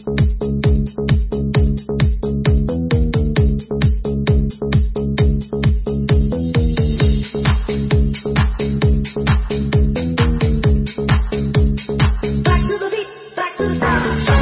Back to the beat, back to the sound.